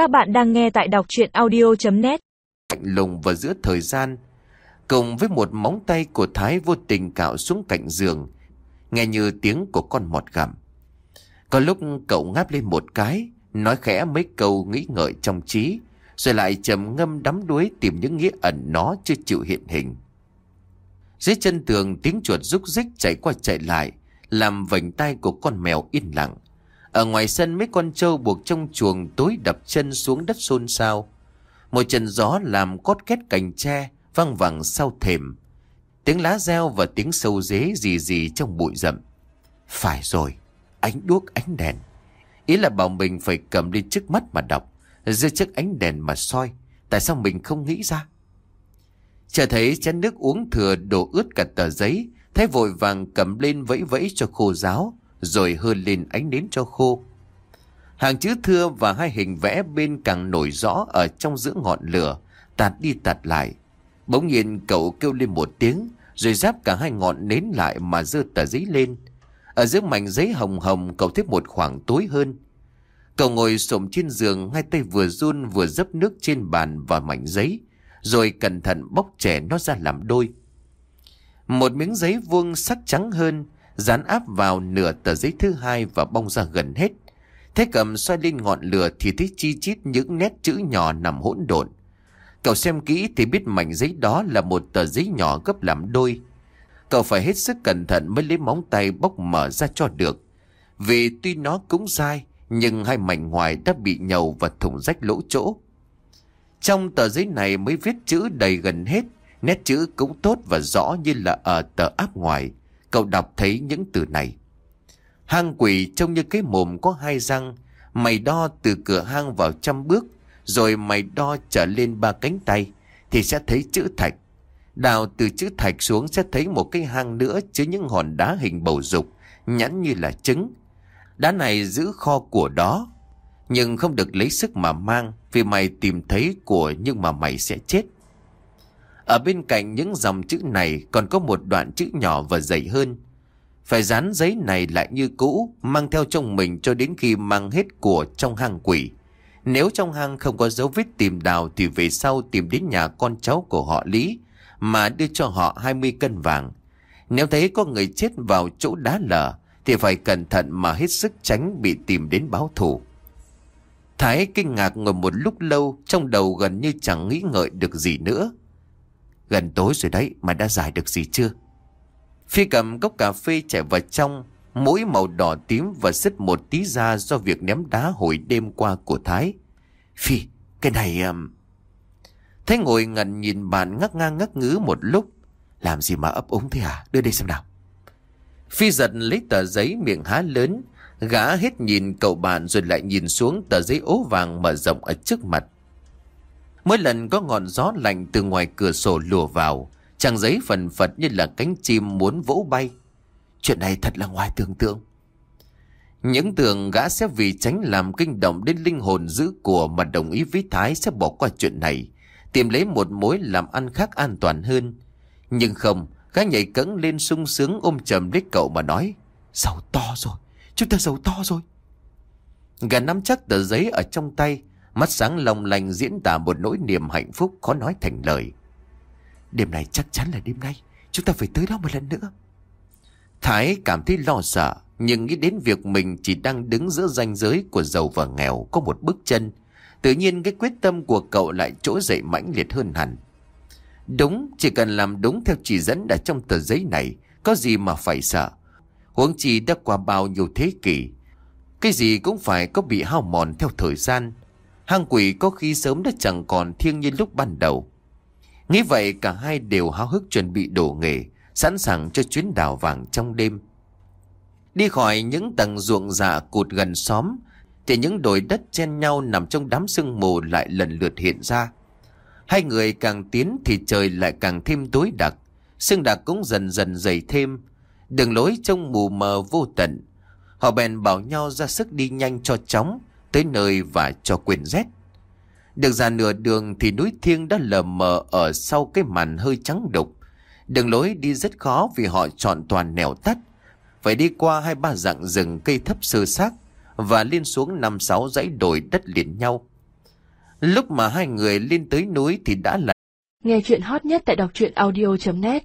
Các bạn đang nghe tại đọc chuyện audio.net cạnh lùng vào giữa thời gian, Cùng với một móng tay của Thái vô tình cạo xuống cạnh giường, Nghe như tiếng của con mọt gặm. Có lúc cậu ngáp lên một cái, Nói khẽ mấy câu nghĩ ngợi trong trí, Rồi lại trầm ngâm đắm đuối tìm những nghĩa ẩn nó chưa chịu hiện hình. Dưới chân tường tiếng chuột rúc rích chạy qua chạy lại, Làm vành tay của con mèo yên lặng. Ở ngoài sân mấy con trâu buộc trong chuồng tối đập chân xuống đất xôn xao một trận gió làm cót két cành tre văng vẳng sau thềm. Tiếng lá reo và tiếng sâu dế gì gì trong bụi rậm. Phải rồi, ánh đuốc ánh đèn. Ý là bảo mình phải cầm lên trước mắt mà đọc, dưới chiếc ánh đèn mà soi. Tại sao mình không nghĩ ra? Chờ thấy chén nước uống thừa đổ ướt cả tờ giấy, thấy vội vàng cầm lên vẫy vẫy cho khô ráo, rồi hơn lên ánh nến cho khô. Hàng chữ thưa và hai hình vẽ bên càng nổi rõ ở trong giữa ngọn lửa, tạt đi tạt lại. Bỗng nhiên cậu kêu lên một tiếng, rồi giáp cả hai ngọn nến lại mà dơ tờ giấy lên. Ở giữa mảnh giấy hồng hồng cậu thấy một khoảng tối hơn. Cậu ngồi xổm trên giường, hai tay vừa run vừa dấp nước trên bàn và mảnh giấy, rồi cẩn thận bóc trẻ nó ra làm đôi. Một miếng giấy vuông sắc trắng hơn, dán áp vào nửa tờ giấy thứ hai và bong ra gần hết. Thế cầm xoay lên ngọn lửa thì thấy chi chít những nét chữ nhỏ nằm hỗn độn. Cậu xem kỹ thì biết mảnh giấy đó là một tờ giấy nhỏ gấp làm đôi. Cậu phải hết sức cẩn thận mới lấy móng tay bóc mở ra cho được. Vì tuy nó cũng dai, nhưng hai mảnh ngoài đã bị nhầu và thủng rách lỗ chỗ. Trong tờ giấy này mới viết chữ đầy gần hết, nét chữ cũng tốt và rõ như là ở tờ áp ngoài. Cậu đọc thấy những từ này. Hang quỷ trông như cái mồm có hai răng, mày đo từ cửa hang vào trăm bước, rồi mày đo trở lên ba cánh tay, thì sẽ thấy chữ thạch. Đào từ chữ thạch xuống sẽ thấy một cái hang nữa chứa những hòn đá hình bầu dục, nhẵn như là trứng. Đá này giữ kho của đó, nhưng không được lấy sức mà mang, vì mày tìm thấy của nhưng mà mày sẽ chết. Ở bên cạnh những dòng chữ này còn có một đoạn chữ nhỏ và dày hơn, phải dán giấy này lại như cũ, mang theo trong mình cho đến khi mang hết của trong hang quỷ. Nếu trong hang không có dấu vết tìm đào thì về sau tìm đến nhà con cháu của họ Lý mà đưa cho họ 20 cân vàng. Nếu thấy có người chết vào chỗ đá lở thì phải cẩn thận mà hết sức tránh bị tìm đến báo thù. Thái kinh ngạc ngồi một lúc lâu trong đầu gần như chẳng nghĩ ngợi được gì nữa. Gần tối rồi đấy mà đã giải được gì chưa? Phi cầm cốc cà phê chạy vào trong, mũi màu đỏ tím và sứt một tí ra do việc ném đá hồi đêm qua của Thái. Phi, cái này... Um... Thái ngồi ngẩn nhìn bạn ngắc ngang ngắc ngứ một lúc. Làm gì mà ấp úng thế à? Đưa đây xem nào. Phi giật lấy tờ giấy miệng há lớn, gã hết nhìn cậu bạn rồi lại nhìn xuống tờ giấy ố vàng mở rộng ở trước mặt. Mỗi lần có ngọn gió lạnh từ ngoài cửa sổ lùa vào, Trang giấy phần phật như là cánh chim muốn vỗ bay. Chuyện này thật là ngoài tưởng tượng. Những tưởng gã sẽ vì tránh làm kinh động đến linh hồn giữ của mà đồng ý với Thái sẽ bỏ qua chuyện này, tìm lấy một mối làm ăn khác an toàn hơn. Nhưng không, gã nhảy cẫng lên sung sướng ôm chầm lấy cậu mà nói, giàu to rồi, chúng ta giàu to rồi. Gã nắm chắc tờ giấy ở trong tay, mắt sáng long lanh diễn tả một nỗi niềm hạnh phúc khó nói thành lời. Đêm này chắc chắn là đêm nay, Chúng ta phải tới đó một lần nữa. Thái cảm thấy lo sợ, Nhưng nghĩ đến việc mình chỉ đang đứng giữa ranh giới Của giàu và nghèo Có một bước chân, Tự nhiên cái quyết tâm của cậu lại trỗi dậy mãnh liệt hơn hẳn. Đúng, Chỉ cần làm đúng theo chỉ dẫn đã trong tờ giấy này, Có gì mà phải sợ. Huống chi đã qua bao nhiêu thế kỷ, Cái gì cũng phải có bị hao mòn theo thời gian Hang quỷ có khi sớm đã chẳng còn thiêng như lúc ban đầu Nghĩ vậy cả hai đều háo hức chuẩn bị đổ nghề, sẵn sàng cho chuyến đào vàng trong đêm. Đi khỏi những tầng ruộng dạ cụt gần xóm, thì những đồi đất chen nhau nằm trong đám sương mù lại lần lượt hiện ra. Hai người càng tiến thì trời lại càng thêm tối đặc, sương đặc cũng dần dần dày thêm, đường lối trông mù mờ vô tận. Họ bèn bảo nhau ra sức đi nhanh cho chóng, tới nơi và cho quên rét. Được ra nửa đường thì núi thiêng đã lờ mờ ở sau cái màn hơi trắng đục. Đường lối đi rất khó vì họ chọn toàn nẻo tắt. Phải đi qua hai ba dạng rừng cây thấp sơ xác và lên xuống năm sáu dãy đồi đất liền nhau. Lúc mà hai người lên tới núi thì đã là Nghe chuyện hot nhất tại đọc truyện audio.net